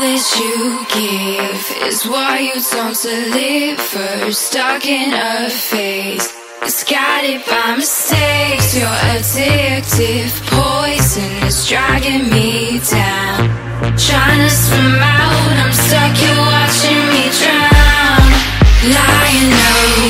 that you give is why you don't deliver. Stuck in a phase, it's guided by mistakes. Your addictive poison is dragging me down. Trying to swim out, I'm stuck here watching me drown. Lying awake,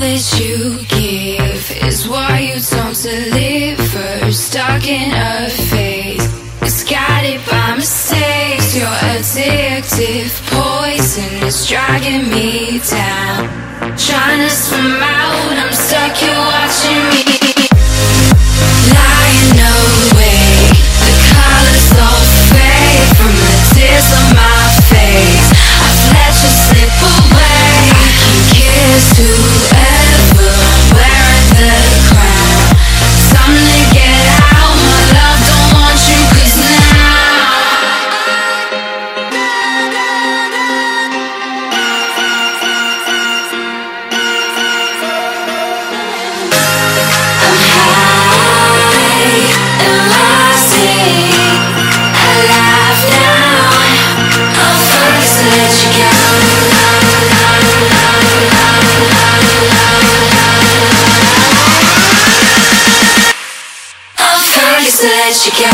that you give is what you don't deliver. Stuck in a phase, it's guided by mistakes. Your addictive poison is dragging me down. Trying to swim out, I'm stuck here watching me she can